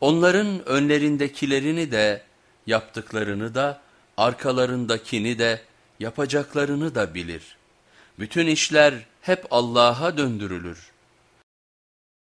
Onların önlerindekilerini de, yaptıklarını da, arkalarındakini de, yapacaklarını da bilir. Bütün işler hep Allah'a döndürülür.